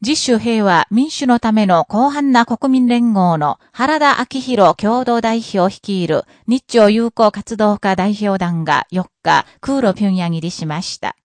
自主平和民主のための広範な国民連合の原田明宏共同代表率いる日朝友好活動家代表団が4日、空路平壌入りしました。